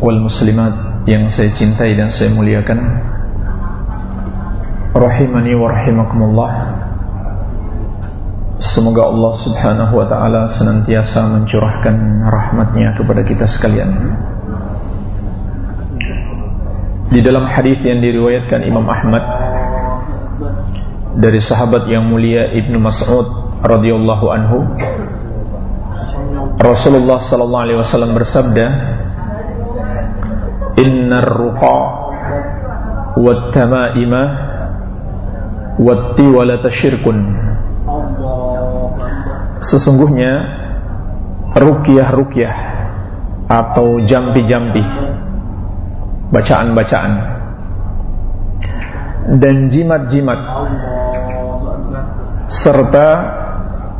wal muslimat yang saya cintai dan saya muliakan. Rahimani wa rahimakumullah. Semoga Allah subhanahu wa ta'ala senantiasa mencurahkan rahmatnya kepada kita sekalian. Di dalam hadis yang diriwayatkan Imam Ahmad Dari sahabat yang mulia Ibnu Mas'ud radhiyallahu anhu Rasulullah sallallahu alaihi wasallam bersabda, "Innar ruqa wat tamaima wat tiwalata syirkun." Sesungguhnya ruqyah-ruqyah atau jampi-jampi bacaan-bacaan dan jimat-jimat serta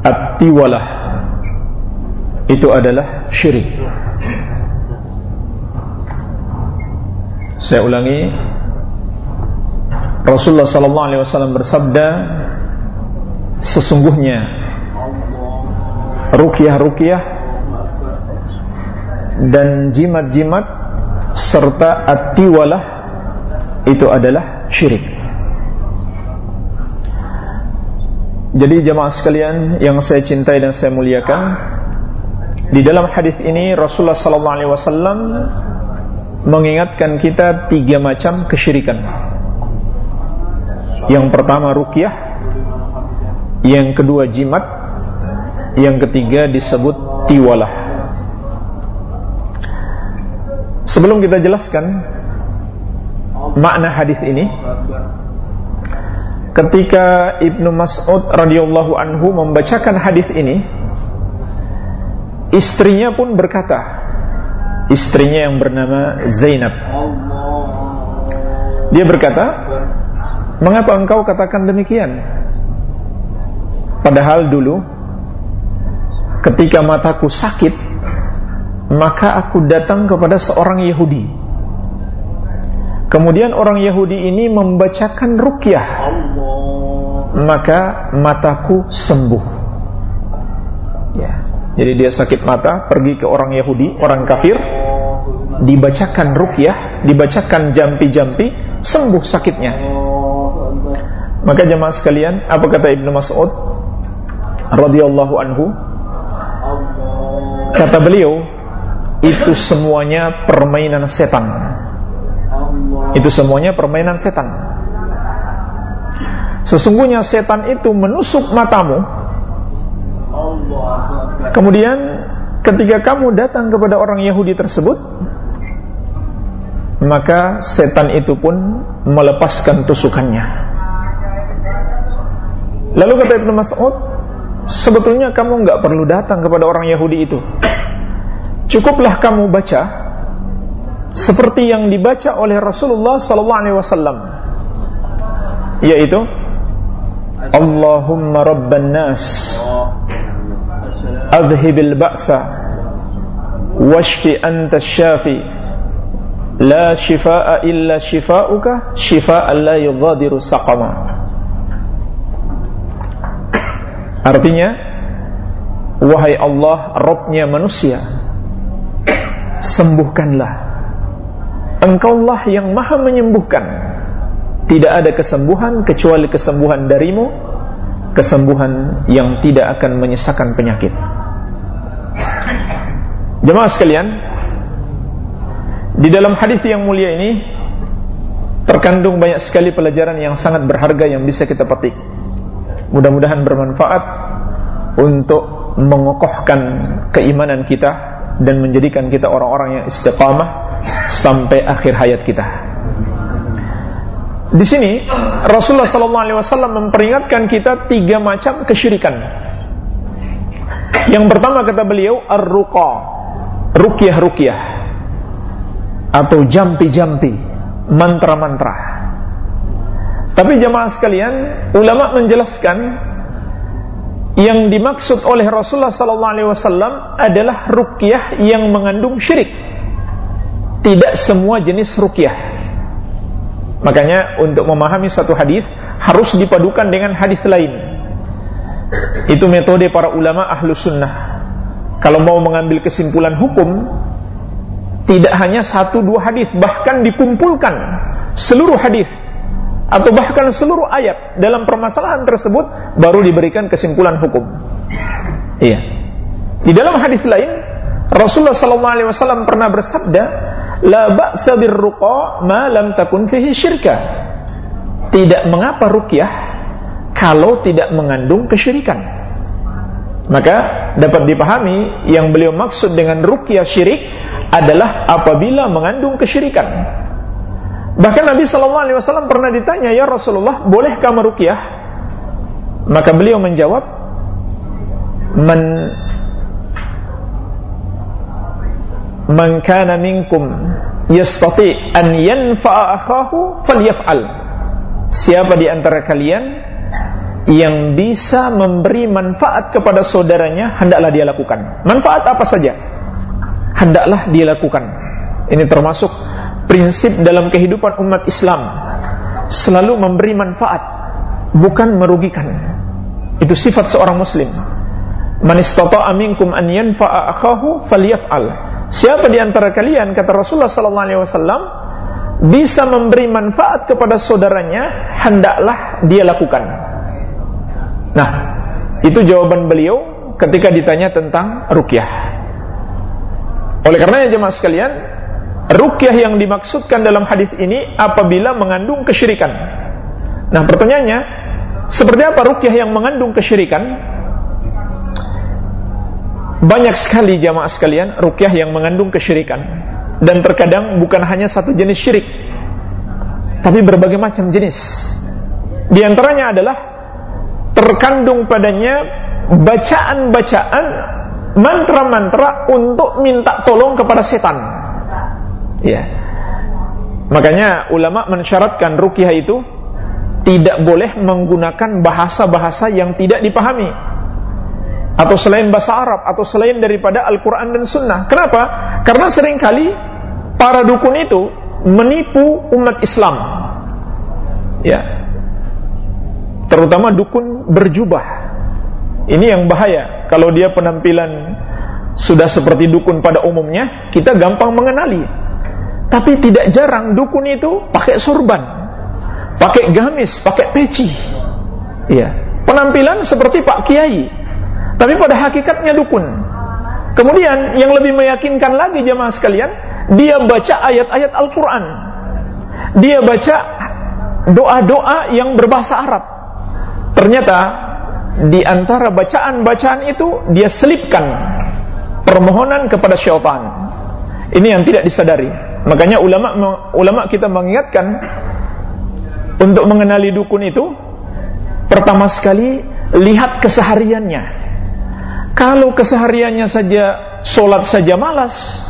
at-tiwalah itu adalah syirik. Saya ulangi Rasulullah sallallahu alaihi wasallam bersabda sesungguhnya ruqyah-ruqyah dan jimat-jimat serta atiwalah itu adalah syirik. Jadi jemaah sekalian yang saya cintai dan saya muliakan, di dalam hadis ini Rasulullah sallallahu alaihi wasallam mengingatkan kita tiga macam kesyirikan. Yang pertama ruqyah, yang kedua jimat, yang ketiga disebut tiwalah. Sebelum kita jelaskan makna hadis ini, ketika Ibnu Mas'ud radhiyallahu anhu membacakan hadis ini, Istrinya pun berkata Istrinya yang bernama Zainab. Dia berkata Mengapa engkau katakan demikian? Padahal dulu Ketika mataku sakit Maka aku datang kepada seorang Yahudi. Kemudian orang Yahudi ini membacakan rukyah. Maka mataku sembuh. Jadi dia sakit mata, pergi ke orang Yahudi, orang kafir, dibacakan rukyah, dibacakan jampi-jampi, sembuh sakitnya. Maka jemaah sekalian, apa kata Ibnu Mas'ud radhiyallahu anhu? Kata beliau, itu semuanya permainan setan. Itu semuanya permainan setan. Sesungguhnya setan itu menusuk matamu Kemudian ketika kamu datang kepada orang Yahudi tersebut maka setan itu pun melepaskan tusukannya. Lalu kata Ibnu Mas'ud sebetulnya kamu nggak perlu datang kepada orang Yahudi itu. Cukuplah kamu baca seperti yang dibaca oleh Rasulullah sallallahu alaihi wasallam yaitu Allahumma rabban nas adhibil ba'sa washfi anta syafi. La shifaa illa shifaa'uka شفاء la يغادر saqama. Artinya Wahai Allah Robnya manusia Sembuhkanlah. Engkaulah yang maha menyembuhkan. Tidak ada kesembuhan Kecuali kesembuhan darimu Kesembuhan yang tidak akan menyesakan penyakit. Jemaah sekalian di dalam hadis yang mulia ini terkandung banyak sekali pelajaran yang sangat berharga yang bisa kita petik. Mudah-mudahan bermanfaat untuk mengokohkan keimanan kita dan menjadikan kita orang-orang yang istiqamah sampai akhir hayat kita. Di sini Rasulullah SAW memperingatkan kita tiga macam kesyirikan yang pertama kata beliau ar-ruqa, ruqyah-ruqyah. Atau jampi-jampi, mantra-mantra. Tapi jemaah sekalian, ulama menjelaskan yang dimaksud oleh Rasulullah wasallam adalah ruqyah yang mengandung syirik. Tidak semua jenis ruqyah. Makanya untuk memahami satu hadis harus dipadukan dengan hadis lain. Itu metode para ulama ahlu sunnah. Kalau mau mengambil kesimpulan hukum, tidak hanya satu dua hadis, bahkan dikumpulkan seluruh hadis atau bahkan seluruh ayat dalam permasalahan tersebut baru diberikan kesimpulan hukum. Iya. Di dalam hadis lain Rasulullah sallallahu alaihi wasallam pernah bersabda, "La ba'sa birruqa ma lam takun fihi syirka." Tidak mengapa ruqyah kalau tidak mengandung kesyirikan. Maka dapat dipahami yang beliau maksud dengan ruqyah syirik adalah apabila mengandung kesyirikan. Bahkan Nabi Shallallahu Alaihi Wasallam pernah ditanya, ya Rasulullah, bolehkah merukyah? Maka beliau menjawab, man man kana minkum yastati an yanfa'a akhahu falyaf'al. Siapa di antara kalian yang bisa memberi manfaat kepada saudaranya, hendaklah dia lakukan. Manfaat apa saja? Hendaklah dia lakukan. Ini termasuk prinsip dalam kehidupan umat Islam. Selalu memberi manfaat bukan merugikan. Itu sifat seorang muslim. Man istata'a minkum an yanfa'a akhahu falyaf'al. Siapa di antara kalian kata Rasulullah sallallahu alaihi wasallam bisa memberi manfaat kepada saudaranya hendaklah dia lakukan. Nah itu jawaban beliau ketika ditanya tentang rukyah oleh karenanya jemaah sekalian rukyah yang dimaksudkan dalam hadis ini apabila mengandung kesyirikan. Nah, pertanyaannya, seperti apa rukyah yang mengandung kesyirikan? Banyak sekali jamaah sekalian rukyah yang mengandung kesyirikan dan terkadang bukan hanya satu jenis syirik tapi berbagai macam jenis. Di antaranya adalah terkandung padanya bacaan-bacaan mantra-mantra untuk minta tolong kepada setan Ya. Makanya ulama mensyaratkan rukyah itu tidak boleh menggunakan bahasa-bahasa yang tidak dipahami atau selain bahasa Arab atau selain daripada Al-Quran dan Sunnah. Kenapa? Karena sering kali para dukun itu menipu umat Islam. Ya. Terutama dukun berjubah. Ini yang bahaya. Kalau dia penampilan sudah seperti dukun pada umumnya, kita gampang mengenali. Tapi tidak jarang dukun itu pakai sorban, pakai gamis, pakai peci. Iya. Penampilan seperti Pak Kiai. Tapi pada hakikatnya dukun. Kemudian yang lebih meyakinkan lagi jemaah sekalian, dia baca ayat-ayat Al-Qur'an. Dia baca doa-doa yang berbahasa Arab. Ternyata di antara bacaan-bacaan itu dia selipkan permohonan kepada syaitan. Ini yang tidak disadari. Makanya ulama ulama kita mengingatkan untuk mengenali dukun itu pertama sekali lihat kesehariannya. Kalau kesehariannya saja solat saja malas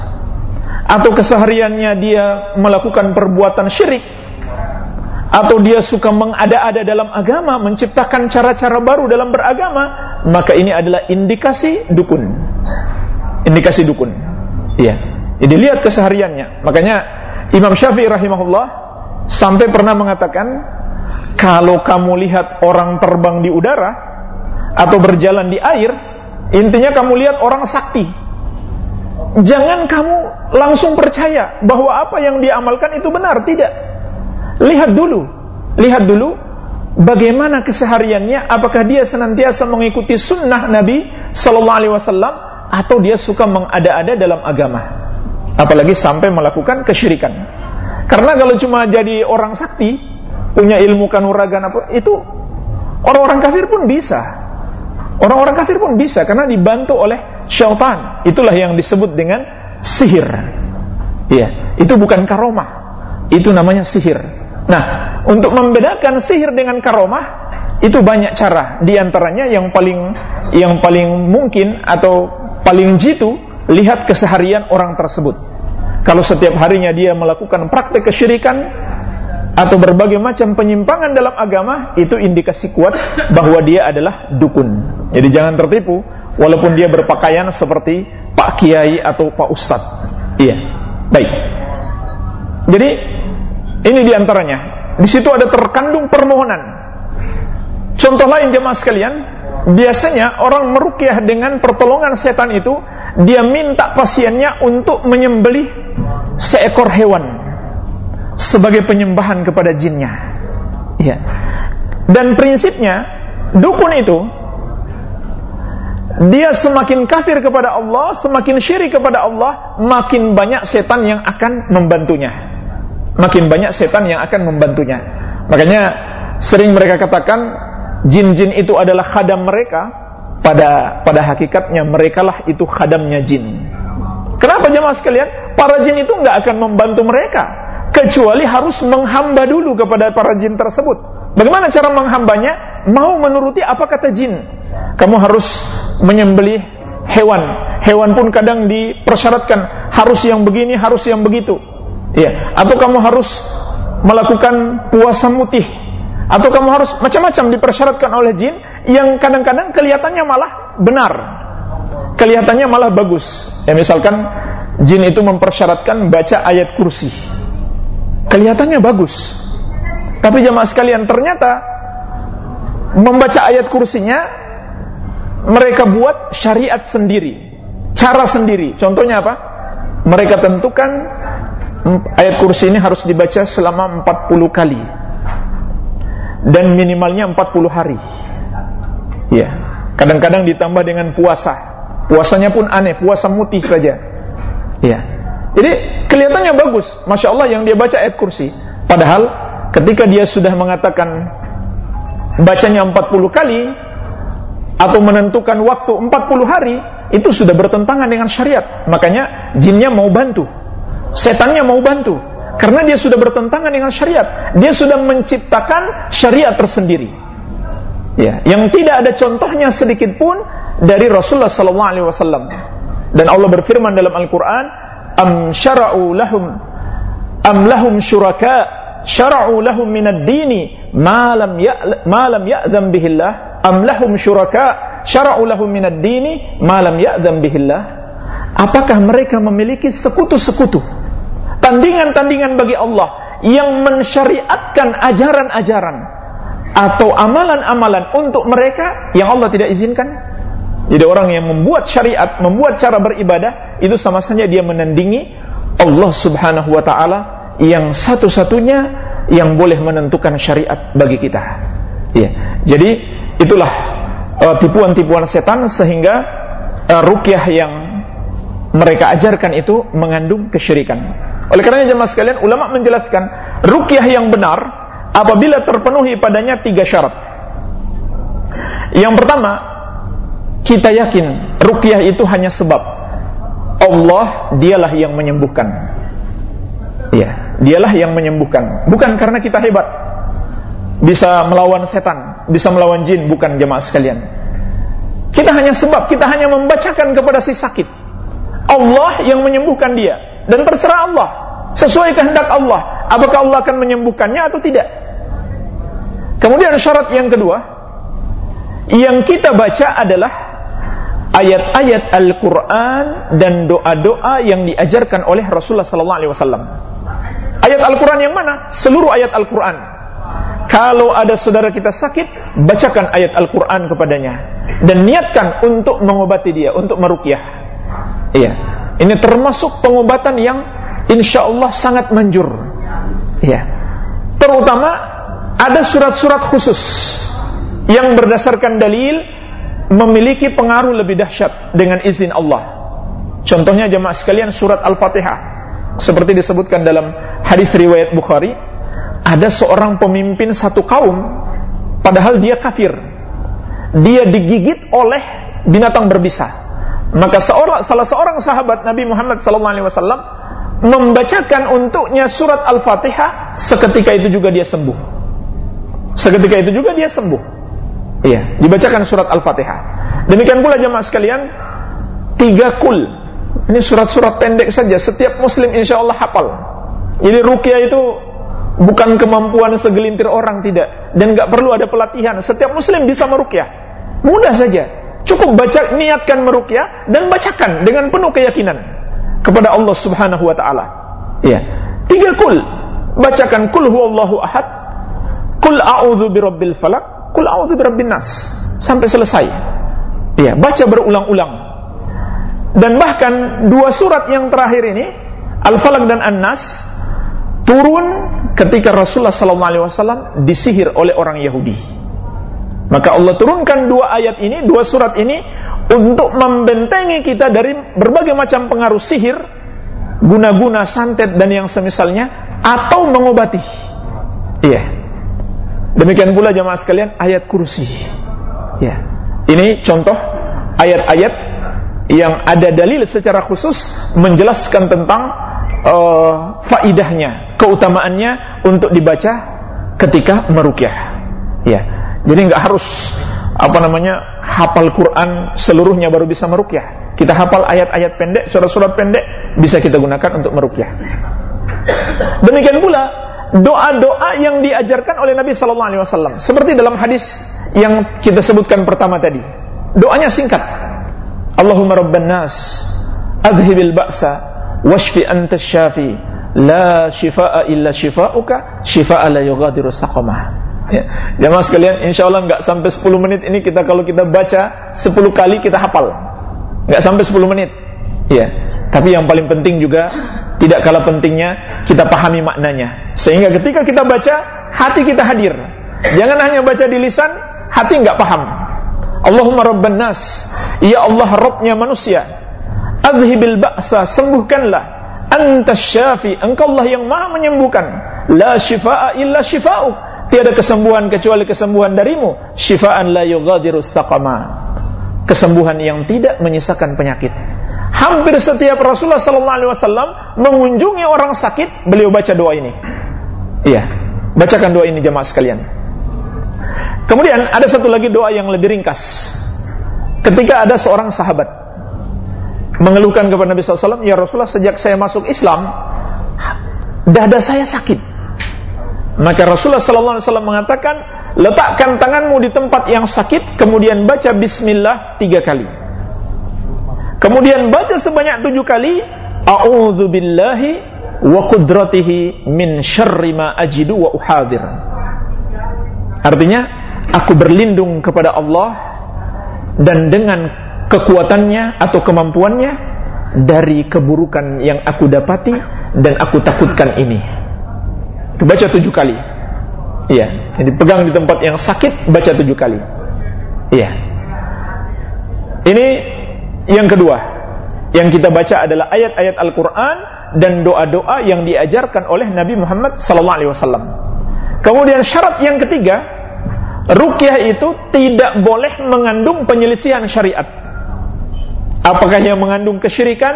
atau kesehariannya dia melakukan perbuatan syirik atau dia suka mengada-ada dalam agama, menciptakan cara-cara baru dalam beragama, maka ini adalah indikasi dukun. Indikasi dukun. Iya. Jadi lihat kesehariannya. Makanya Imam Syafi'i rahimahullah sampai pernah mengatakan kalau kamu lihat orang terbang di udara atau berjalan di air, intinya kamu lihat orang sakti. Jangan kamu langsung percaya bahwa apa yang dia amalkan itu benar, tidak. Lihat dulu, lihat dulu bagaimana kesehariannya, apakah dia senantiasa mengikuti sunnah Nabi Sallallahu Alaihi Wasallam atau dia suka mengada-ada dalam agama apalagi sampai melakukan kesyirikan. Karena kalau cuma jadi orang sakti, punya ilmu kanuragan apa, itu orang-orang kafir pun bisa. Orang-orang kafir pun bisa karena dibantu oleh syaitan. Itulah yang disebut dengan sihir. Iya, itu bukan karomah. Itu namanya sihir. Nah, untuk membedakan sihir dengan karomah itu banyak cara. Di antaranya yang paling yang paling mungkin atau paling jitu lihat keseharian orang tersebut. Kalau setiap harinya dia melakukan praktek kesyirikan atau berbagai macam penyimpangan dalam agama, itu indikasi kuat bahwa dia adalah dukun. Jadi jangan tertipu walaupun dia berpakaian seperti Pak Kiai atau Pak Ustadz. Iya. Baik. Jadi ini di antaranya. Di situ ada terkandung permohonan. Contoh lain jemaah sekalian, biasanya orang merukyah dengan pertolongan setan itu, dia minta pasiennya untuk menyembelih seekor hewan sebagai penyembahan kepada jinnya. Ya. Dan prinsipnya dukun itu dia semakin kafir kepada Allah, semakin syirik kepada Allah, makin banyak setan yang akan membantunya. Makin banyak setan yang akan membantunya. Makanya sering mereka katakan jin-jin itu adalah khadam mereka. Pada pada hakikatnya mereka lah itu khadamnya jin. Kenapa jemaah sekalian? Para jin itu nggak akan membantu mereka kecuali harus menghamba dulu kepada para jin tersebut. Bagaimana cara menghambanya? Mau menuruti apa kata jin? Kamu harus menyembelih hewan. Hewan pun kadang dipersyaratkan harus yang begini, harus yang begitu. Ya, atau kamu harus melakukan puasa mutih. Atau kamu harus macam-macam dipersyaratkan oleh jin yang kadang-kadang kelihatannya malah benar. Kelihatannya malah bagus. Ya misalkan jin itu mempersyaratkan baca ayat kursi. Kelihatannya bagus. Tapi jamaah sekalian ternyata membaca ayat kursinya mereka buat syariat sendiri cara sendiri. Contohnya apa? Mereka tentukan ayat kursi ini harus dibaca selama 40 kali dan minimalnya 40 hari. Ya. Kadang-kadang ditambah dengan puasa. Puasanya pun aneh, puasa mutih saja. Ya. Jadi kelihatannya bagus, masya Allah yang dia baca ayat kursi. Padahal ketika dia sudah mengatakan bacanya 40 kali atau menentukan waktu 40 hari, itu sudah bertentangan dengan syariat. Makanya jinnya mau bantu, setannya mau bantu, karena dia sudah bertentangan dengan syariat. Dia sudah menciptakan syariat tersendiri. Ya, yang tidak ada contohnya sedikit pun dari Rasulullah sallallahu alaihi wasallam. Dan Allah berfirman dalam Al-Qur'an, "Am syara'u lahum am lahum syuraka syara'u lahum min ad-dini ma lam ya ma lam ya'zam bihillah am lahum syuraka syara'u lahum min ad-dini ma lam ya'zam bihillah?" Apakah mereka memiliki sekutu-sekutu tandingan-tandingan bagi Allah yang mensyariatkan ajaran-ajaran atau amalan-amalan untuk mereka yang Allah tidak izinkan. Jadi orang yang membuat syariat, membuat cara beribadah itu sama saja dia menandingi Allah Subhanahu wa taala yang satu-satunya yang boleh menentukan syariat bagi kita. Ya. Jadi itulah uh, tipuan-tipuan setan sehingga uh, rukyah yang mereka ajarkan itu mengandung kesyirikan. Oleh karena jemaah sekalian, ulama menjelaskan rukyah yang benar apabila terpenuhi padanya tiga syarat. Yang pertama, kita yakin rukyah itu hanya sebab Allah dialah yang menyembuhkan. Ya, dialah yang menyembuhkan, bukan karena kita hebat. Bisa melawan setan, bisa melawan jin, bukan jemaah sekalian. Kita hanya sebab, kita hanya membacakan kepada si sakit. Allah yang menyembuhkan dia dan terserah Allah sesuai kehendak Allah apakah Allah akan menyembuhkannya atau tidak kemudian syarat yang kedua yang kita baca adalah ayat-ayat Al-Quran dan doa-doa yang diajarkan oleh Rasulullah Sallallahu Alaihi Wasallam. Ayat Al-Quran yang mana? Seluruh ayat Al-Quran. Kalau ada saudara kita sakit, bacakan ayat Al-Quran kepadanya dan niatkan untuk mengobati dia, untuk merukyah. Iya. Ini termasuk pengobatan yang insya Allah sangat manjur. Ya. Terutama ada surat-surat khusus yang berdasarkan dalil memiliki pengaruh lebih dahsyat dengan izin Allah. Contohnya jemaah sekalian surat Al-Fatihah. Seperti disebutkan dalam hadis riwayat Bukhari, ada seorang pemimpin satu kaum padahal dia kafir. Dia digigit oleh binatang berbisa maka seorang, salah seorang sahabat Nabi Muhammad SAW membacakan untuknya surat Al-Fatihah, seketika itu juga dia sembuh. Seketika itu juga dia sembuh. Iya, dibacakan surat Al-Fatihah. Demikian pula jemaah sekalian, tiga kul Ini surat-surat pendek saja. Setiap muslim insya Allah hafal. Jadi rukyah itu bukan kemampuan segelintir orang tidak dan nggak perlu ada pelatihan. Setiap muslim bisa merukyah. Mudah saja. Cukup baca niatkan merukyah dan bacakan dengan penuh keyakinan kepada Allah Subhanahu wa taala. Iya. Tiga kul. Bacakan kul huwallahu ahad, kul a'udzu birabbil falak, kul a'udzu birabbin nas sampai selesai. Iya, baca berulang-ulang. Dan bahkan dua surat yang terakhir ini, Al-Falaq dan An-Nas turun ketika Rasulullah SAW disihir oleh orang Yahudi. Maka Allah turunkan dua ayat ini, dua surat ini untuk membentengi kita dari berbagai macam pengaruh sihir, guna-guna santet dan yang semisalnya atau mengobati. Iya. Demikian pula jamaah sekalian ayat kursi. Ya. Ini contoh ayat-ayat yang ada dalil secara khusus menjelaskan tentang uh, faidahnya, keutamaannya untuk dibaca ketika merukyah. Ya. Jadi nggak harus apa namanya hafal Quran seluruhnya baru bisa merukyah. Kita hafal ayat-ayat pendek, surat-surat pendek bisa kita gunakan untuk merukyah. Demikian pula doa-doa yang diajarkan oleh Nabi Sallallahu Alaihi Wasallam. Seperti dalam hadis yang kita sebutkan pertama tadi. Doanya singkat. Allahumma rabban nas, adhibil ba'sa, washfi anta syafi, la shifa'a illa shifa'uka, shifa'a la yughadiru saqamah. Ya. Jamaah sekalian, insya Allah nggak sampai 10 menit ini kita kalau kita baca 10 kali kita hafal. Nggak sampai 10 menit. Ya. Tapi yang paling penting juga tidak kalah pentingnya kita pahami maknanya. Sehingga ketika kita baca, hati kita hadir. Jangan hanya baca di lisan, hati nggak paham. Allahumma rabban nas, ya Allah Rabbnya manusia. Adhibil ba'sa, sembuhkanlah. Anta syafi, engkau Allah yang maha menyembuhkan. La shifa'a illa shifa'uk. Tiada kesembuhan kecuali kesembuhan darimu. Shifa'an la yughadiru saqama. Kesembuhan yang tidak menyisakan penyakit. Hampir setiap Rasulullah sallallahu alaihi wasallam mengunjungi orang sakit, beliau baca doa ini. Iya, bacakan doa ini jemaah sekalian. Kemudian ada satu lagi doa yang lebih ringkas. Ketika ada seorang sahabat mengeluhkan kepada Nabi SAW, Ya Rasulullah sejak saya masuk Islam, dada saya sakit. Maka Rasulullah SAW mengatakan, letakkan tanganmu di tempat yang sakit, kemudian baca Bismillah tiga kali. Kemudian baca sebanyak tujuh kali A'udzu billahi wa qudratihi min syarri ma ajidu wa uhadir. Artinya, aku berlindung kepada Allah dan dengan kekuatannya atau kemampuannya dari keburukan yang aku dapati dan aku takutkan ini. Itu baca tujuh kali. Iya, jadi pegang di tempat yang sakit baca tujuh kali. Iya. Ini yang kedua, yang kita baca adalah ayat-ayat Al-Quran dan doa-doa yang diajarkan oleh Nabi Muhammad SAW. Kemudian syarat yang ketiga, rukyah itu tidak boleh mengandung penyelisihan syariat. Apakah yang mengandung kesyirikan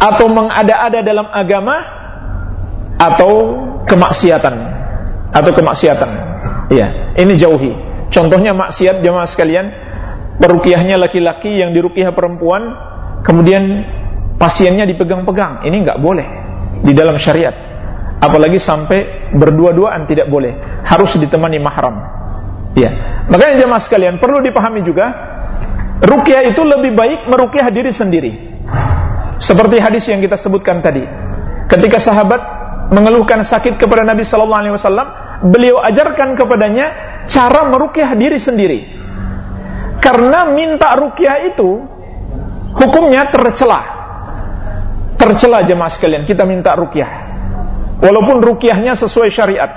atau mengada-ada dalam agama atau kemaksiatan. Atau kemaksiatan. Iya, ini jauhi. Contohnya maksiat jemaah sekalian, perukiahnya laki-laki yang dirukiah perempuan kemudian pasiennya dipegang-pegang. Ini nggak boleh di dalam syariat. Apalagi sampai berdua-duaan tidak boleh. Harus ditemani mahram. Ya makanya jemaah sekalian perlu dipahami juga rukiah itu lebih baik merukiah diri sendiri. Seperti hadis yang kita sebutkan tadi. Ketika sahabat mengeluhkan sakit kepada Nabi Sallallahu Alaihi Wasallam beliau ajarkan kepadanya cara merukiah diri sendiri karena minta rukyah itu hukumnya tercela. Tercela jemaah sekalian, kita minta rukyah. Walaupun rukyahnya sesuai syariat.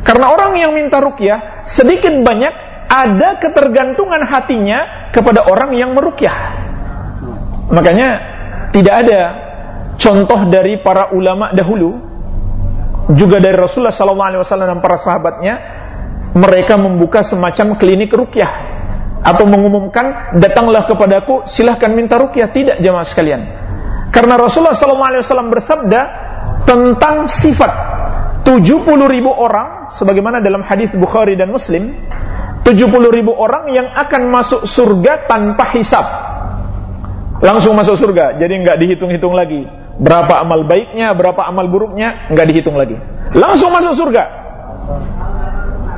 Karena orang yang minta rukyah sedikit banyak ada ketergantungan hatinya kepada orang yang merukyah. Makanya tidak ada contoh dari para ulama dahulu juga dari Rasulullah SAW dan para sahabatnya mereka membuka semacam klinik rukyah atau mengumumkan datanglah kepadaku silahkan minta rukyah tidak jamaah sekalian karena Rasulullah SAW bersabda tentang sifat 70 ribu orang sebagaimana dalam hadis Bukhari dan Muslim 70 ribu orang yang akan masuk surga tanpa hisab langsung masuk surga. Jadi nggak dihitung-hitung lagi. Berapa amal baiknya, berapa amal buruknya, nggak dihitung lagi. Langsung masuk surga.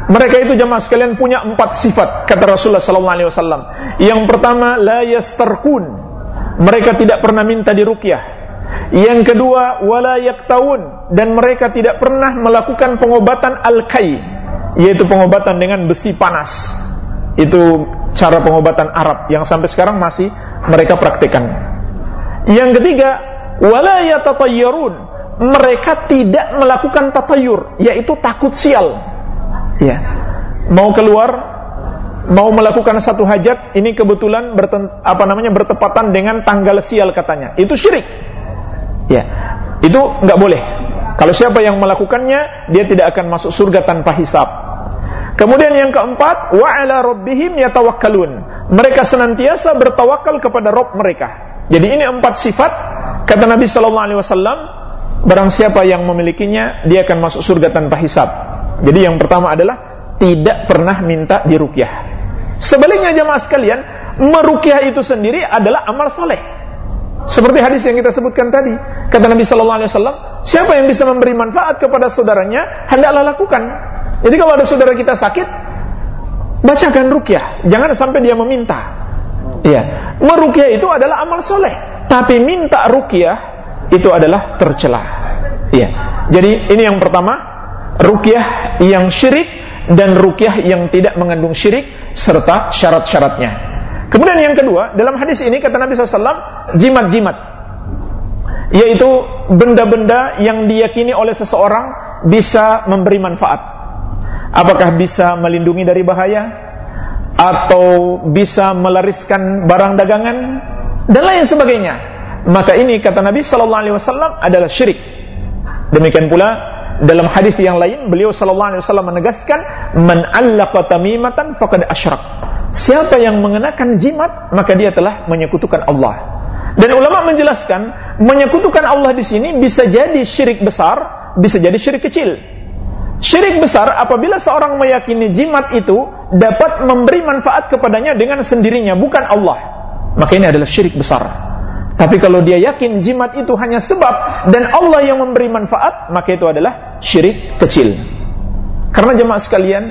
Mereka itu jemaah sekalian punya empat sifat kata Rasulullah sallallahu alaihi wasallam. Yang pertama la yastarkun. Mereka tidak pernah minta diruqyah. Yang kedua wala yaktaun dan mereka tidak pernah melakukan pengobatan al-kai yaitu pengobatan dengan besi panas. Itu cara pengobatan Arab yang sampai sekarang masih mereka praktikkan. Yang ketiga, wala yatatayyarun. Mereka tidak melakukan tatayur, yaitu takut sial. Ya. Mau keluar, mau melakukan satu hajat, ini kebetulan berten, apa namanya bertepatan dengan tanggal sial katanya. Itu syirik. Ya. Itu nggak boleh. Kalau siapa yang melakukannya, dia tidak akan masuk surga tanpa hisab. Kemudian yang keempat, wa ala rabbihim yatawakkalun. Mereka senantiasa bertawakal kepada Rob mereka. Jadi ini empat sifat kata Nabi sallallahu alaihi wasallam, barang siapa yang memilikinya, dia akan masuk surga tanpa hisab. Jadi yang pertama adalah tidak pernah minta dirukyah. Sebaliknya jemaah sekalian, merukyah itu sendiri adalah amal soleh. Seperti hadis yang kita sebutkan tadi, kata Nabi Sallallahu Alaihi Wasallam, siapa yang bisa memberi manfaat kepada saudaranya, hendaklah lakukan. Jadi kalau ada saudara kita sakit, bacakan rukyah. Jangan sampai dia meminta. Iya. Merukyah itu adalah amal soleh. Tapi minta rukyah itu adalah tercela. Iya. Jadi ini yang pertama, rukyah yang syirik dan rukyah yang tidak mengandung syirik serta syarat-syaratnya. Kemudian yang kedua, dalam hadis ini kata Nabi SAW, jimat-jimat. Yaitu benda-benda yang diyakini oleh seseorang bisa memberi manfaat apakah bisa melindungi dari bahaya atau bisa melariskan barang dagangan dan lain sebagainya. Maka ini kata Nabi sallallahu alaihi wasallam adalah syirik. Demikian pula dalam hadis yang lain beliau sallallahu alaihi wasallam menegaskan man allaqa tamimatan faqad asyrak. Siapa yang mengenakan jimat maka dia telah menyekutukan Allah. Dan ulama menjelaskan menyekutukan Allah di sini bisa jadi syirik besar bisa jadi syirik kecil Syirik besar apabila seorang meyakini jimat itu dapat memberi manfaat kepadanya dengan sendirinya, bukan Allah. Maka ini adalah syirik besar. Tapi kalau dia yakin jimat itu hanya sebab dan Allah yang memberi manfaat, maka itu adalah syirik kecil. Karena jemaah sekalian,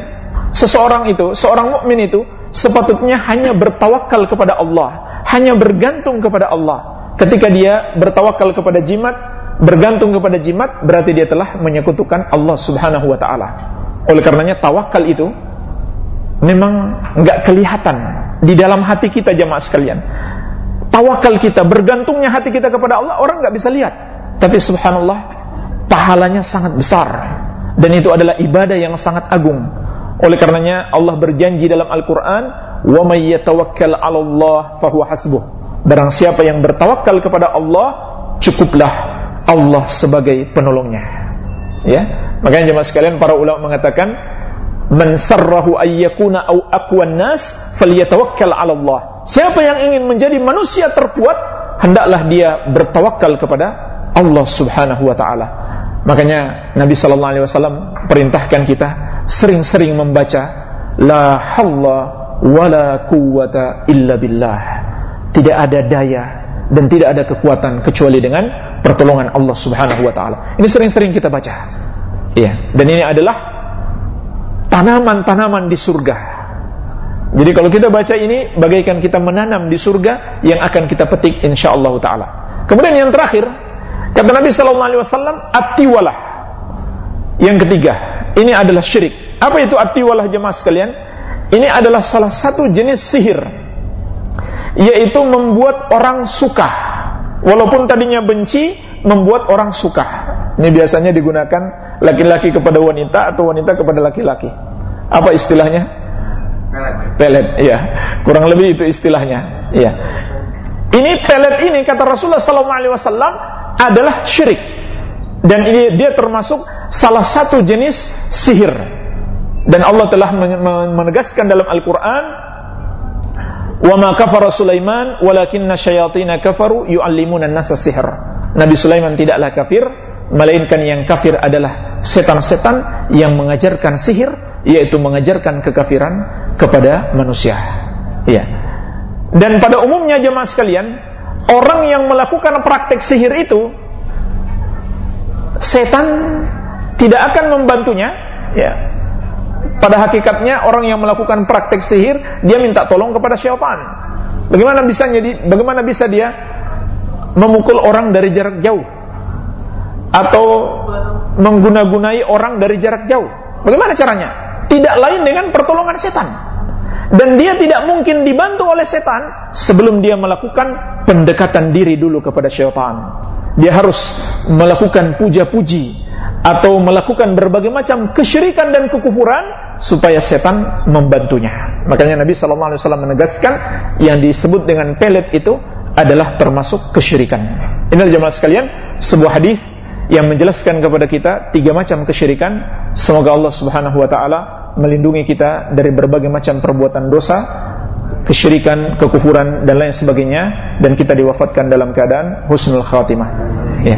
seseorang itu, seorang mukmin itu sepatutnya hanya bertawakal kepada Allah, hanya bergantung kepada Allah. Ketika dia bertawakal kepada jimat, bergantung kepada jimat berarti dia telah menyekutukan Allah Subhanahu wa taala. Oleh karenanya tawakal itu memang enggak kelihatan di dalam hati kita jemaah sekalian. Tawakal kita, bergantungnya hati kita kepada Allah orang enggak bisa lihat. Tapi subhanallah pahalanya sangat besar dan itu adalah ibadah yang sangat agung. Oleh karenanya Allah berjanji dalam Al-Qur'an, "Wa may yatawakkal 'ala Allah fahuwa hasbuh." Barang siapa yang bertawakal kepada Allah, cukuplah Allah sebagai penolongnya. Ya, makanya jemaah sekalian para ulama mengatakan man sarrahu ayyakuna au aqwan nas falyatawakkal 'ala Allah. Siapa yang ingin menjadi manusia terkuat, hendaklah dia bertawakal kepada Allah Subhanahu wa taala. Makanya Nabi sallallahu alaihi wasallam perintahkan kita sering-sering membaca la haula wala quwwata illa billah. Tidak ada daya dan tidak ada kekuatan kecuali dengan pertolongan Allah Subhanahu wa taala. Ini sering-sering kita baca. Iya, dan ini adalah tanaman-tanaman di surga. Jadi kalau kita baca ini bagaikan kita menanam di surga yang akan kita petik insyaallah taala. Kemudian yang terakhir, kata Nabi sallallahu alaihi wasallam, atiwalah. Yang ketiga, ini adalah syirik. Apa itu atiwalah jemaah sekalian? Ini adalah salah satu jenis sihir yaitu membuat orang suka walaupun tadinya benci membuat orang suka. Ini biasanya digunakan laki-laki kepada wanita atau wanita kepada laki-laki. Apa istilahnya? Pelet. Iya. Kurang lebih itu istilahnya iya. Ini pelet ini kata Rasulullah SAW adalah syirik. Dan ini dia termasuk salah satu jenis sihir. Dan Allah telah menegaskan dalam Al-Quran Wa ma kafara Sulaiman walakinna syayatin kafaru yuallimuna an-nasa sihr. Nabi Sulaiman tidaklah kafir, melainkan yang kafir adalah setan-setan yang mengajarkan sihir, yaitu mengajarkan kekafiran kepada manusia. Ya. Dan pada umumnya jemaah sekalian, orang yang melakukan praktek sihir itu setan tidak akan membantunya ya pada hakikatnya orang yang melakukan praktek sihir dia minta tolong kepada syaitan. Bagaimana bisa jadi bagaimana bisa dia memukul orang dari jarak jauh? Atau mengguna-gunai orang dari jarak jauh? Bagaimana caranya? Tidak lain dengan pertolongan setan. Dan dia tidak mungkin dibantu oleh setan sebelum dia melakukan pendekatan diri dulu kepada syaitan. Dia harus melakukan puja-puji atau melakukan berbagai macam kesyirikan dan kekufuran supaya setan membantunya. Makanya Nabi sallallahu alaihi wasallam menegaskan yang disebut dengan pelet itu adalah termasuk kesyirikan. Ini jemaah sekalian, sebuah hadis yang menjelaskan kepada kita tiga macam kesyirikan. Semoga Allah Subhanahu wa taala melindungi kita dari berbagai macam perbuatan dosa, kesyirikan, kekufuran dan lain sebagainya dan kita diwafatkan dalam keadaan husnul khatimah. Ya.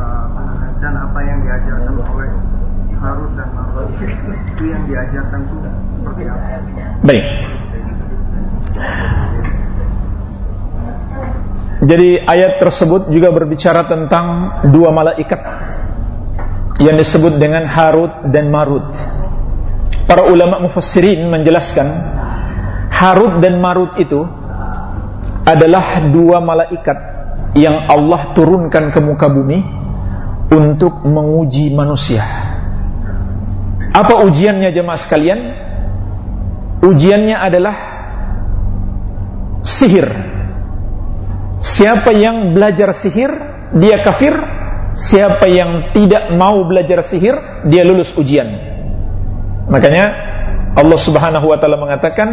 uh, dan apa yang diajarkan oleh Harut dan Marut itu yang diajarkan itu seperti apa? Baik. Jadi ayat tersebut juga berbicara tentang dua malaikat yang disebut dengan Harut dan Marut. Para ulama mufassirin menjelaskan Harut dan Marut itu adalah dua malaikat yang Allah turunkan ke muka bumi untuk menguji manusia. Apa ujiannya jemaah sekalian? Ujiannya adalah sihir. Siapa yang belajar sihir, dia kafir. Siapa yang tidak mau belajar sihir, dia lulus ujian. Makanya Allah Subhanahu wa taala mengatakan,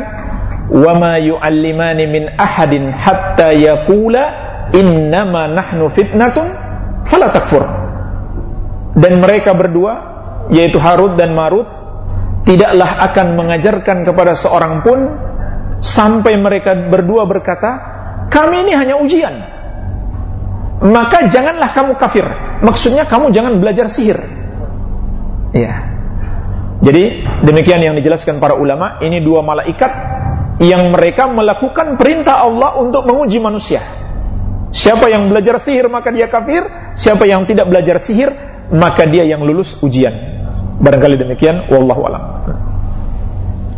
"Wa ma yu'allimani min ahadin hatta yaqula innama nahnu fitnatun fala takfur dan mereka berdua yaitu Harut dan Marut tidaklah akan mengajarkan kepada seorang pun sampai mereka berdua berkata kami ini hanya ujian. Maka janganlah kamu kafir. Maksudnya kamu jangan belajar sihir. Ya jadi demikian yang dijelaskan para ulama. Ini dua malaikat yang mereka melakukan perintah Allah untuk menguji manusia. Siapa yang belajar sihir maka dia kafir, siapa yang tidak belajar sihir maka dia yang lulus ujian. Barangkali demikian, wallahu alam.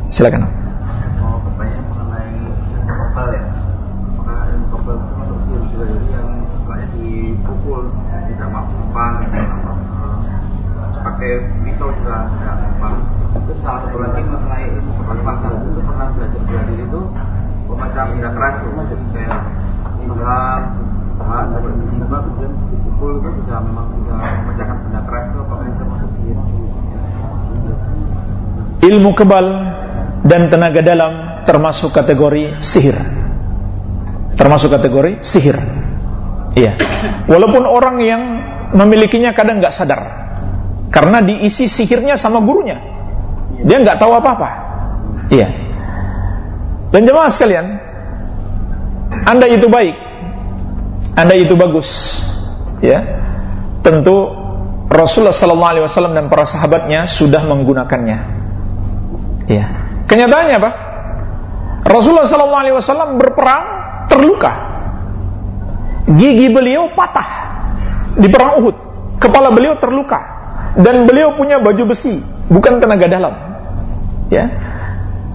Silakan. Ya. Tuh kayak itu bisa memang bisa memecahkan benda keras itu apakah itu ilmu kebal dan tenaga dalam termasuk kategori sihir. Termasuk kategori sihir. Iya. Walaupun orang yang memilikinya kadang nggak sadar. Karena diisi sihirnya sama gurunya. Dia nggak tahu apa-apa. Iya. Dan jemaah sekalian anda itu baik. Anda itu bagus ya. Tentu Rasulullah sallallahu alaihi wasallam dan para sahabatnya sudah menggunakannya. Ya. Kenyataannya apa? Rasulullah sallallahu alaihi wasallam berperang terluka. Gigi beliau patah di perang Uhud. Kepala beliau terluka. Dan beliau punya baju besi bukan tenaga dalam. Ya.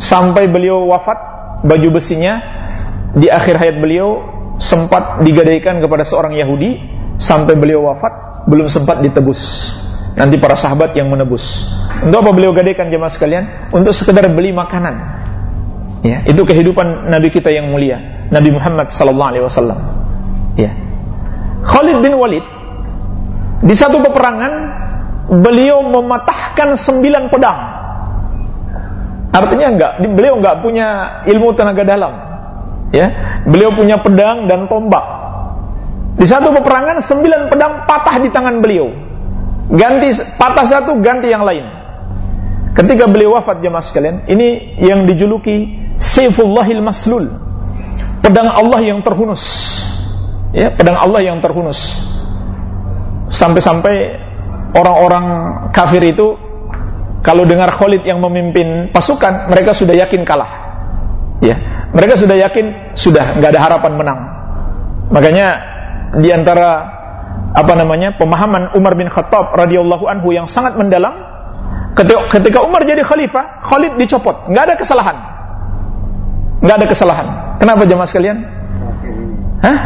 Sampai beliau wafat baju besinya di akhir hayat beliau sempat digadaikan kepada seorang Yahudi sampai beliau wafat belum sempat ditebus. Nanti para sahabat yang menebus. Untuk apa beliau gadaikan jemaah sekalian? Untuk sekedar beli makanan. Ya, itu kehidupan Nabi kita yang mulia, Nabi Muhammad sallallahu alaihi wasallam. Ya. Khalid bin Walid di satu peperangan beliau mematahkan sembilan pedang. Artinya enggak, beliau enggak punya ilmu tenaga dalam. Ya, beliau punya pedang dan tombak. Di satu peperangan sembilan pedang patah di tangan beliau. Ganti patah satu, ganti yang lain. Ketika beliau wafat jemaah sekalian, ini yang dijuluki Saifullahil Maslul. Pedang Allah yang terhunus. Ya, pedang Allah yang terhunus. Sampai-sampai orang-orang kafir itu kalau dengar Khalid yang memimpin pasukan, mereka sudah yakin kalah. Ya, mereka sudah yakin sudah nggak ada harapan menang. Makanya di antara apa namanya pemahaman Umar bin Khattab radhiyallahu anhu yang sangat mendalam ketika, Umar jadi khalifah, Khalid dicopot, nggak ada kesalahan, nggak ada kesalahan. Kenapa jemaah sekalian? Hah?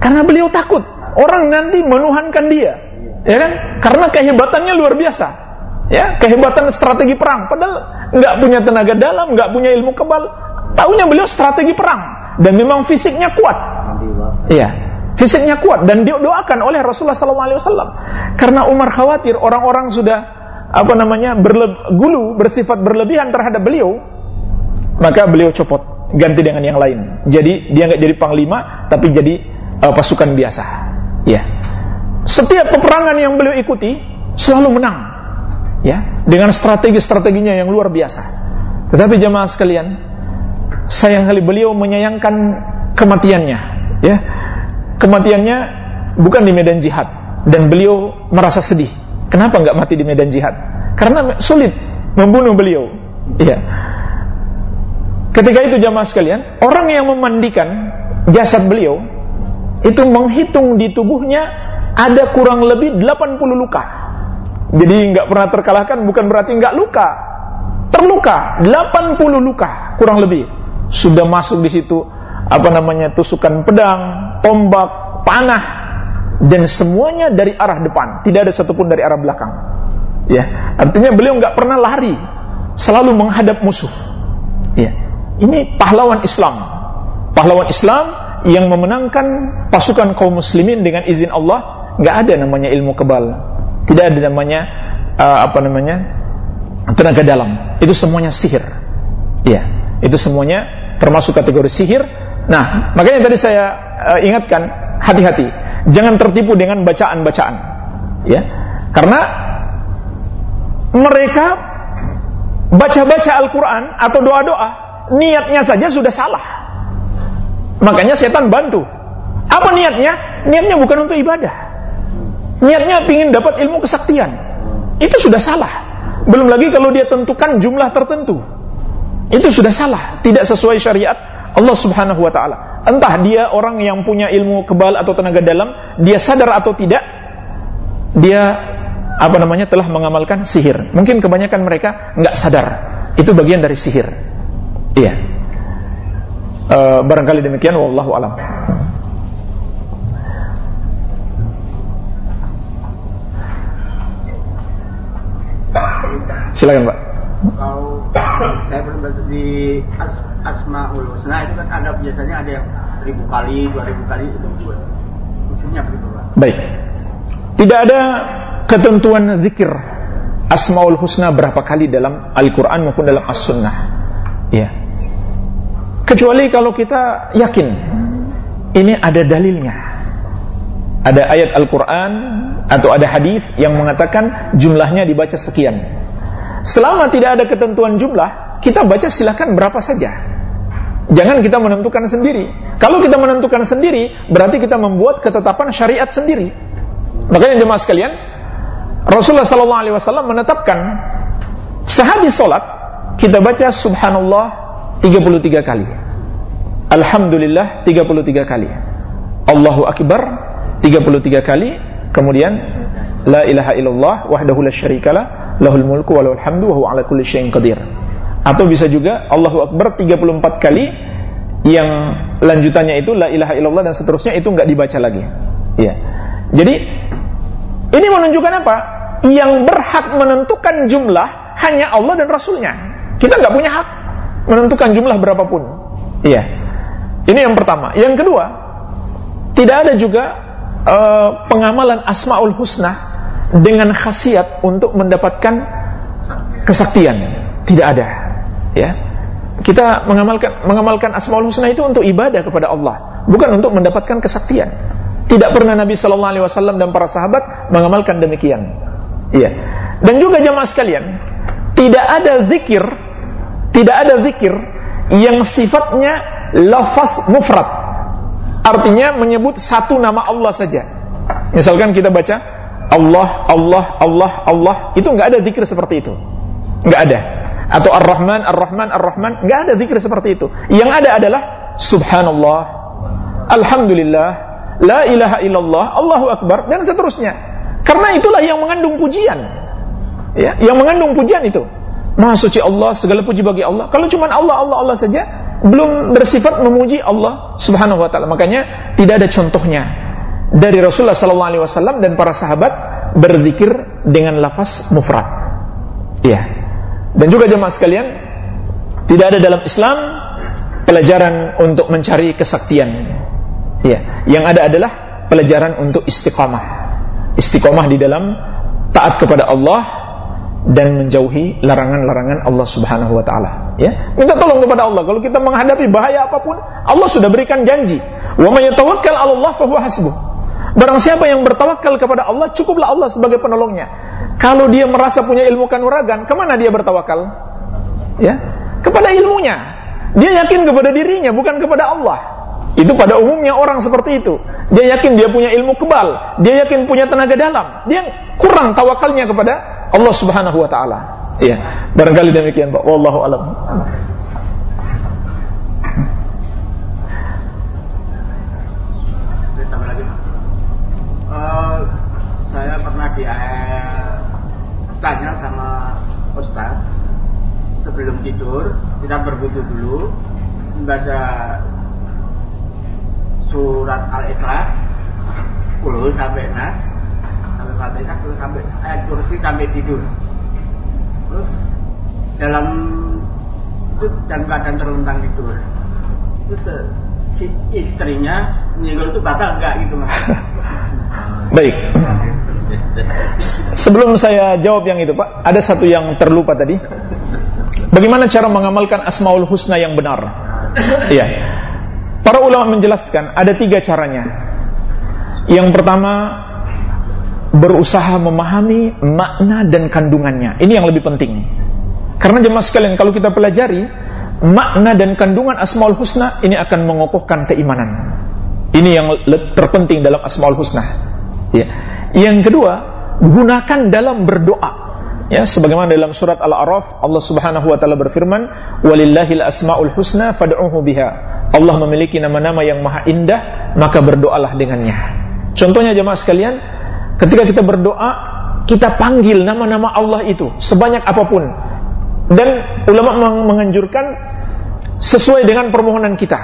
Karena beliau takut orang nanti menuhankan dia, ya kan? Karena kehebatannya luar biasa, ya kehebatan strategi perang. Padahal nggak punya tenaga dalam, nggak punya ilmu kebal, Tahunya beliau strategi perang dan memang fisiknya kuat. Iya, fisiknya kuat dan didoakan oleh Rasulullah SAW. Karena Umar khawatir orang-orang sudah apa namanya bergulu bersifat berlebihan terhadap beliau, maka beliau copot ganti dengan yang lain. Jadi dia nggak jadi panglima tapi jadi uh, pasukan biasa. Ya. Setiap peperangan yang beliau ikuti selalu menang. Ya, dengan strategi-strateginya yang luar biasa. Tetapi jemaah sekalian, sayang kali beliau menyayangkan kematiannya ya kematiannya bukan di medan jihad. Dan beliau merasa sedih. Kenapa nggak mati di medan jihad? Karena sulit membunuh beliau. Ya ketika itu jamaah sekalian orang yang memandikan jasad beliau itu menghitung di tubuhnya ada kurang lebih 80 luka. Jadi nggak pernah terkalahkan bukan berarti nggak luka. Terluka 80 luka kurang lebih. Sudah masuk di situ apa namanya tusukan pedang, tombak, panah dan semuanya dari arah depan, tidak ada satupun dari arah belakang. Ya, artinya beliau nggak pernah lari, selalu menghadap musuh. Ya, ini pahlawan Islam, pahlawan Islam yang memenangkan pasukan kaum muslimin dengan izin Allah. Nggak ada namanya ilmu kebal, tidak ada namanya uh, apa namanya tenaga dalam. Itu semuanya sihir. Ya, itu semuanya termasuk kategori sihir. Nah, makanya tadi saya uh, ingatkan hati-hati, jangan tertipu dengan bacaan-bacaan, ya, karena mereka baca-baca Al-Quran atau doa-doa, niatnya saja sudah salah. Makanya setan bantu. Apa niatnya? Niatnya bukan untuk ibadah. Niatnya ingin dapat ilmu kesaktian. Itu sudah salah. Belum lagi kalau dia tentukan jumlah tertentu. Itu sudah salah, tidak sesuai syariat Allah Subhanahu wa taala. Entah dia orang yang punya ilmu kebal atau tenaga dalam, dia sadar atau tidak, dia apa namanya telah mengamalkan sihir. Mungkin kebanyakan mereka nggak sadar. Itu bagian dari sihir. Iya. E, barangkali demikian wallahu alam. Silakan, Pak kalau saya pernah di As Asmaul Husna itu kan ada biasanya ada yang seribu kali, dua ribu kali itu juga maksudnya begitu Pak. Baik. Tidak ada ketentuan zikir Asmaul Husna berapa kali dalam Al-Quran maupun dalam As-Sunnah. Ya. Kecuali kalau kita yakin ini ada dalilnya. Ada ayat Al-Quran atau ada hadis yang mengatakan jumlahnya dibaca sekian. Selama tidak ada ketentuan jumlah, kita baca silahkan berapa saja. Jangan kita menentukan sendiri. Kalau kita menentukan sendiri, berarti kita membuat ketetapan syariat sendiri. Makanya jemaah sekalian, Rasulullah Sallallahu Alaihi Wasallam menetapkan sehabis solat kita baca Subhanallah 33 kali, Alhamdulillah 33 kali, Allahu Akbar 33 kali, kemudian La ilaha illallah wahdahu la syarikalah lahul mulku wa lahul hamdu wa huwa ala kulli syai'in qadir. Atau bisa juga Allahu Akbar 34 kali yang lanjutannya itu la ilaha illallah dan seterusnya itu nggak dibaca lagi. Ya. Jadi ini menunjukkan apa? Yang berhak menentukan jumlah hanya Allah dan Rasulnya. Kita nggak punya hak menentukan jumlah berapapun. Iya. Ini yang pertama. Yang kedua, tidak ada juga uh, pengamalan Asmaul Husna dengan khasiat untuk mendapatkan kesaktian. Tidak ada. Ya. kita mengamalkan mengamalkan Asmaul Husna itu untuk ibadah kepada Allah, bukan untuk mendapatkan kesaktian. Tidak pernah Nabi Shallallahu Alaihi Wasallam dan para sahabat mengamalkan demikian. Iya. Dan juga jamaah sekalian, tidak ada zikir, tidak ada zikir yang sifatnya lafaz mufrad. Artinya menyebut satu nama Allah saja. Misalkan kita baca Allah, Allah, Allah, Allah, itu nggak ada zikir seperti itu. Nggak ada. Atau Ar-Rahman, Ar-Rahman, Ar-Rahman, nggak ada zikir seperti itu. Yang ada adalah Subhanallah, Alhamdulillah, La ilaha illallah, Allahu Akbar, dan seterusnya. Karena itulah yang mengandung pujian. Ya, yang mengandung pujian itu. Maha suci Allah, segala puji bagi Allah. Kalau cuma Allah, Allah, Allah saja, belum bersifat memuji Allah Subhanahu wa taala. Makanya tidak ada contohnya dari Rasulullah sallallahu alaihi wasallam dan para sahabat berzikir dengan lafaz mufrad. Iya. Dan juga jemaah sekalian, tidak ada dalam Islam pelajaran untuk mencari kesaktian. Iya, yang ada adalah pelajaran untuk istiqamah. Istiqamah di dalam taat kepada Allah dan menjauhi larangan-larangan Allah Subhanahu wa taala, ya. Minta tolong kepada Allah. Kalau kita menghadapi bahaya apa pun, Allah sudah berikan janji. Wa may yatawakkal 'ala Allah fa huwa hasbuh. Barang siapa yang bertawakal kepada Allah, cukuplah Allah sebagai penolongnya. Kalau dia merasa punya ilmu kanuragan, ke mana dia bertawakal? Ya, kepada ilmunya. Dia yakin kepada dirinya, bukan kepada Allah. Itu pada umumnya orang seperti itu. Dia yakin dia punya ilmu kebal, dia yakin punya tenaga dalam. Dia kurang tawakalnya kepada Allah Subhanahu wa taala. Iya, barangkali demikian Pak. Wallahu alam. Uh, saya pernah di uh, tanya sama Ustaz sebelum tidur kita berwudu dulu membaca surat Al-Ikhlas 10 sampai Nas sampai Fatihah sampai ayat kursi sampai tidur. Terus dalam itu dan keadaan terlentang tidur. Terus eh, si istrinya menyinggol itu batal enggak gitu mas Baik. Sebelum saya jawab yang itu, Pak, ada satu yang terlupa tadi. Bagaimana cara mengamalkan Asmaul Husna yang benar? Iya. Para ulama menjelaskan ada tiga caranya. Yang pertama, berusaha memahami makna dan kandungannya. Ini yang lebih penting. Karena jemaah sekalian, kalau kita pelajari makna dan kandungan Asmaul Husna, ini akan mengokohkan keimanan. Ini yang terpenting dalam Asmaul Husna. Ya. Yang kedua, gunakan dalam berdoa. Ya, sebagaimana dalam surat Al-A'raf Allah Subhanahu wa taala berfirman, "Walillahil asmaul husna fad'uhu biha." Allah memiliki nama-nama yang maha indah, maka berdoalah dengannya. Contohnya jemaah sekalian, ketika kita berdoa, kita panggil nama-nama Allah itu sebanyak apa pun. Dan ulama menganjurkan sesuai dengan permohonan kita.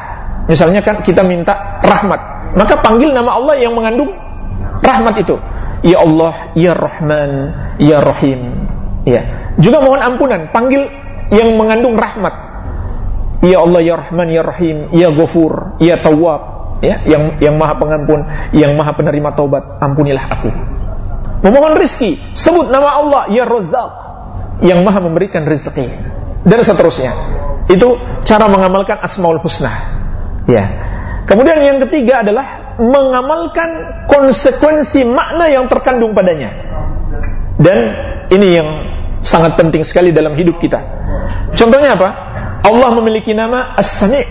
Misalnya kan kita minta rahmat, maka panggil nama Allah yang mengandung rahmat itu. Ya Allah, Ya Rahman, Ya Rahim. Ya. Juga mohon ampunan, panggil yang mengandung rahmat. Ya Allah, Ya Rahman, Ya Rahim, Ya Ghafur, Ya Tawwab. Ya, yang yang Maha Pengampun, yang Maha Penerima taubat, ampunilah aku. Memohon rizki, sebut nama Allah, Ya Razzaq, yang Maha memberikan rezeki. Dan seterusnya. Itu cara mengamalkan Asmaul Husna. Ya. Kemudian yang ketiga adalah mengamalkan konsekuensi makna yang terkandung padanya. Dan ini yang sangat penting sekali dalam hidup kita. Contohnya apa? Allah memiliki nama As-Sami'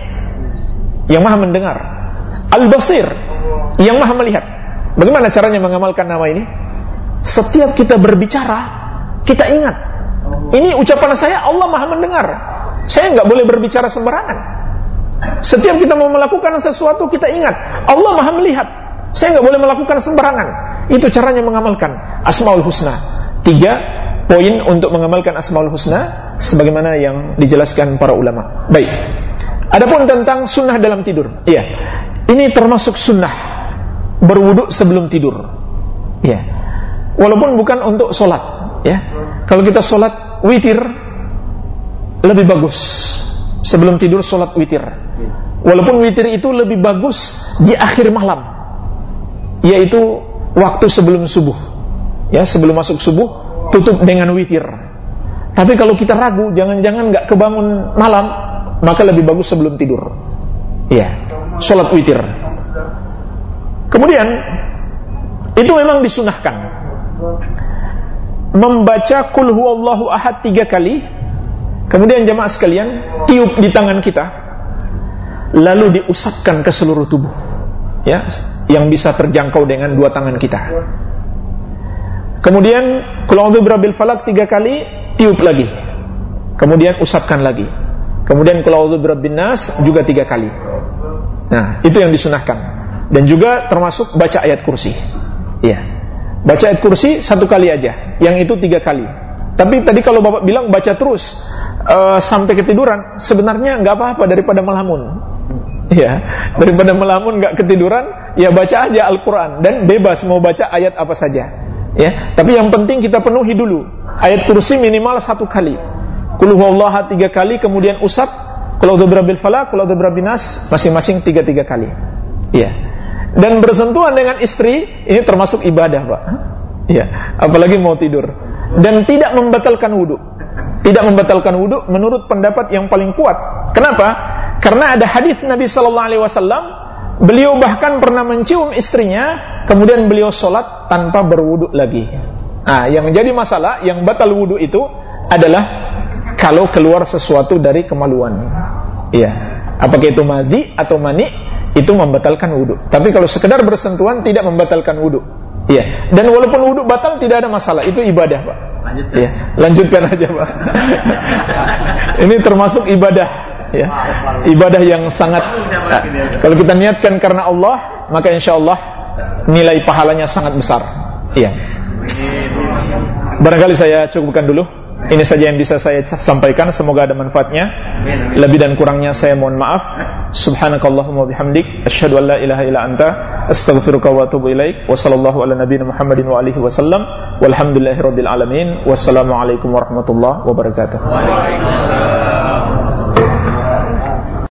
yang Maha mendengar. Al-Basir yang Maha melihat. Bagaimana caranya mengamalkan nama ini? Setiap kita berbicara, kita ingat. Ini ucapan saya Allah Maha mendengar. Saya nggak boleh berbicara sembarangan. Setiap kita mau melakukan sesuatu kita ingat Allah Maha melihat. Saya nggak boleh melakukan sembarangan. Itu caranya mengamalkan Asmaul Husna. Tiga poin untuk mengamalkan Asmaul Husna sebagaimana yang dijelaskan para ulama. Baik. Adapun tentang sunnah dalam tidur. Iya. Ini termasuk sunnah berwuduk sebelum tidur. Ya. Walaupun bukan untuk sholat. Ya. Kalau kita sholat witir lebih bagus sebelum tidur sholat witir. Walaupun witir itu lebih bagus di akhir malam, yaitu waktu sebelum subuh. Ya, sebelum masuk subuh tutup dengan witir. Tapi kalau kita ragu, jangan-jangan nggak kebangun malam, maka lebih bagus sebelum tidur. Iya, sholat witir. Kemudian itu memang disunahkan membaca kul huwallahu ahad tiga kali kemudian jamaah sekalian tiup di tangan kita lalu diusapkan ke seluruh tubuh. Ya yang bisa terjangkau dengan dua tangan kita. Kemudian kul a'udzu birabbil falak tiga kali tiup lagi. Kemudian usapkan lagi. Kemudian kul a'udzu birabbin nas juga tiga kali. Nah itu yang disunahkan. Dan juga termasuk baca ayat kursi. Ya Baca ayat kursi satu kali aja, yang itu tiga kali. Tapi tadi kalau bapak bilang baca terus uh, sampai ketiduran, sebenarnya nggak apa-apa daripada melamun. Ya, daripada melamun nggak ketiduran, ya baca aja Al-Quran dan bebas mau baca ayat apa saja. Ya, tapi yang penting kita penuhi dulu ayat kursi minimal satu kali. Kulhuwallah tiga kali, kemudian usap. Kalau udah falak, kalau udah berabinas, masing-masing tiga tiga kali. Ya dan bersentuhan dengan istri ini termasuk ibadah, Pak. Ya, apalagi mau tidur. Dan tidak membatalkan wudhu. Tidak membatalkan wudhu menurut pendapat yang paling kuat. Kenapa? Karena ada hadis Nabi Sallallahu Alaihi Wasallam, beliau bahkan pernah mencium istrinya, kemudian beliau sholat tanpa berwudhu lagi. Nah, yang menjadi masalah, yang batal wudhu itu adalah kalau keluar sesuatu dari kemaluan. Iya. Apakah itu madi atau mani? itu membatalkan wudhu. Tapi kalau sekedar bersentuhan tidak membatalkan wudhu. Iya. Dan walaupun wudhu batal tidak ada masalah. Itu ibadah, Pak. Lanjutkan. Iya. Lanjutkan aja, Pak. Ini termasuk ibadah. Ya. Ibadah yang sangat. Nah, kalau kita niatkan karena Allah, maka insya Allah nilai pahalanya sangat besar. Iya. Barangkali saya cukupkan dulu. Ini saja yang bisa saya sampaikan. Semoga ada manfaatnya. Lebih dan kurangnya saya mohon maaf. Subhanakallahumma bihamdik. Asyhadu an la ilaha illa anta. Astaghfiruka wa atubu ilaik. Wa sallallahu ala nabiyina Muhammadin wa alihi. Walhamdulillahi rabbil alamin. Wassalamualaikum warahmatullahi wabarakatuh. Waalaikumsalam.